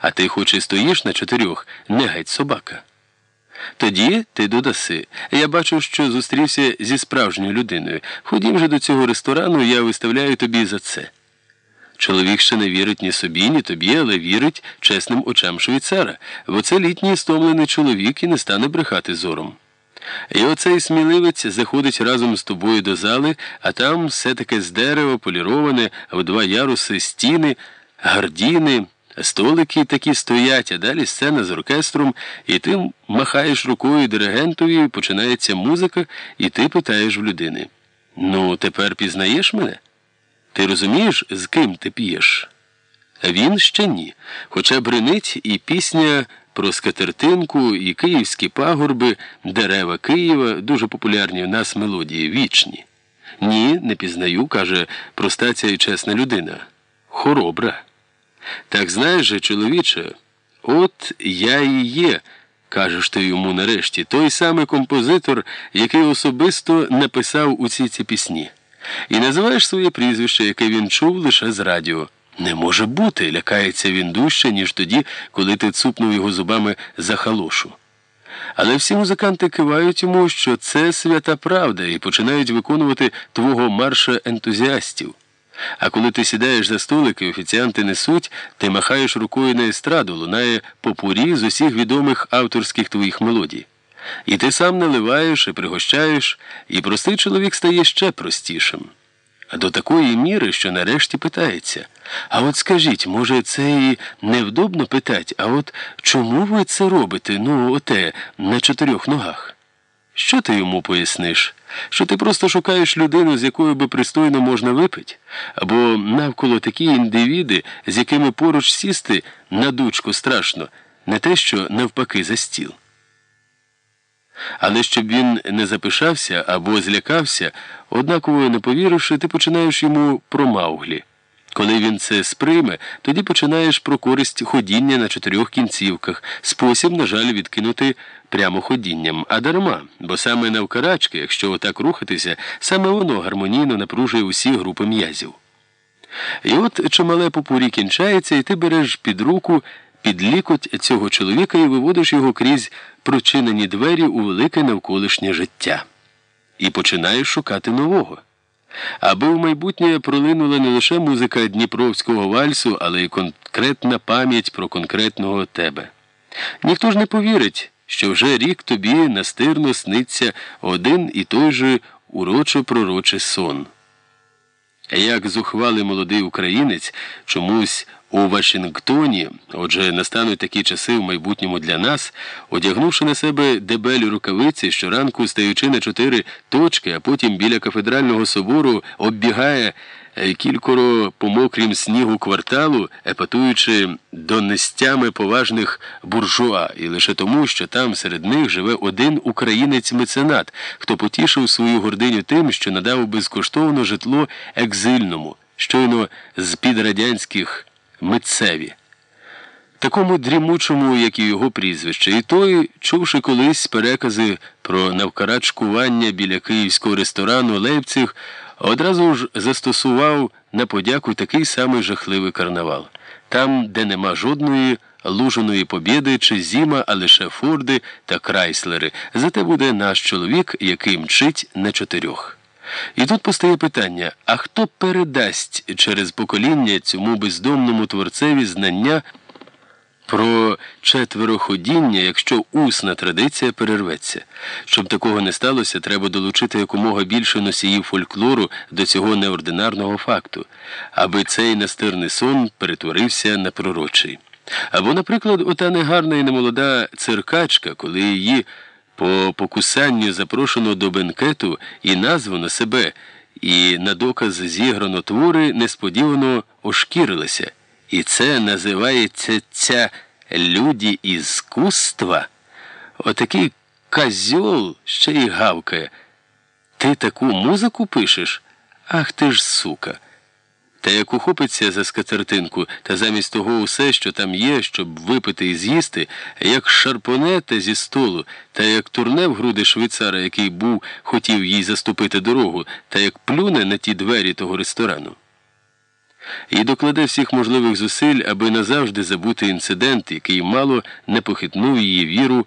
А ти хоч і стоїш на чотирьох, не геть собака. Тоді ти додаси. Я бачу, що зустрівся зі справжньою людиною. Ходім же до цього ресторану, я виставляю тобі за це. Чоловік ще не вірить ні собі, ні тобі, але вірить чесним очам швейцара, бо це літній стомлений чоловік і не стане брехати зором. І оцей сміливець заходить разом з тобою до зали, а там все таке з дерева, поліроване, в два яруси, стіни, гардіни, столики такі стоять, а далі сцена з оркестром, і ти махаєш рукою диригентові, починається музика, і ти питаєш в людини: Ну, тепер пізнаєш мене? Ти розумієш, з ким ти п'єш? Він ще ні. Хоча бринить і пісня про скатертинку, і київські пагорби, дерева Києва, дуже популярні в нас мелодії, вічні. Ні, не пізнаю, каже проста ця і чесна людина. Хоробра. Так знаєш же, чоловіче, от я і є, кажеш ти йому нарешті, той самий композитор, який особисто написав усі ці пісні. І називаєш своє прізвище, яке він чув лише з радіо. Не може бути, лякається він дужче, ніж тоді, коли ти цупнув його зубами за халошу. Але всі музиканти кивають йому, що це свята правда, і починають виконувати твого марша ентузіастів. А коли ти сідаєш за столик і офіціанти несуть, ти махаєш рукою на естраду, лунає попурі з усіх відомих авторських твоїх мелодій. І ти сам наливаєш і пригощаєш, і простий чоловік стає ще простішим. А до такої міри, що нарешті питається. А от скажіть, може, це і невдобно питать, а от чому ви це робите, ну, оте, на чотирьох ногах? Що ти йому поясниш? Що ти просто шукаєш людину, з якою би пристойно можна випити, або навколо такі індивіди, з якими поруч сісти на дучку страшно, не те, що навпаки за стіл. Але щоб він не запишався або злякався, однаково не повіривши, ти починаєш йому про Мауглі. Коли він це сприйме, тоді починаєш про користь ходіння на чотирьох кінцівках, спосіб, на жаль, відкинути прямо ходінням, а дарма, бо саме навкарачки, якщо отак рухатися, саме воно гармонійно напружує усі групи м'язів. І от чимале попурі кінчається, і ти береш під руку під лікоть цього чоловіка і виводиш його крізь прочинені двері у велике навколишнє життя. І починаєш шукати нового. Аби в майбутнє пролинула не лише музика Дніпровського вальсу, але й конкретна пам'ять про конкретного тебе. Ніхто ж не повірить, що вже рік тобі настирно сниться один і той же урочо пророчий сон. Як зухвалий молодий українець чомусь у Вашингтоні, отже, настануть такі часи в майбутньому для нас, одягнувши на себе дебелі рукавиці, щоранку стаючи на чотири точки, а потім біля кафедрального собору оббігає кількоро по мокрім снігу кварталу, епатуючи донестями поважних буржуа, і лише тому, що там серед них живе один українець-меценат, хто потішив свою гординю тим, що надав безкоштовно житло екзильному, щойно з під радянських митцеві. Такому дрімучому, як і його прізвище, і той, чувши колись перекази про навкарачкування біля київського ресторану Лейпциг, одразу ж застосував на подяку такий самий жахливий карнавал. Там, де нема жодної луженої побєди чи зіма, а лише форди та крайслери, зате буде наш чоловік, який мчить на чотирьох. І тут постає питання: а хто передасть через покоління цьому бездомному творцеві знання про четвероходіння, якщо усна традиція перерветься? Щоб такого не сталося, треба долучити якомога більше носіїв фольклору до цього неординарного факту, аби цей настирний сон перетворився на пророчий. Або, наприклад, ота негарна і немолода циркачка, коли її по покусанню запрошено до бенкету і названо себе, і на доказ зіграно твори несподівано ошкірилися. І це називається ця люді іскусства. Отакий козьол ще й гавкає. Ти таку музику пишеш? Ах ти ж сука. Та як ухопиться за скатертинку, та замість того усе, що там є, щоб випити і з'їсти, як шарпонете зі столу, та як турне в груди швейцара, який був, хотів їй заступити дорогу, та як плюне на ті двері того ресторану. І докладе всіх можливих зусиль, аби назавжди забути інцидент, який мало не похитнув її віру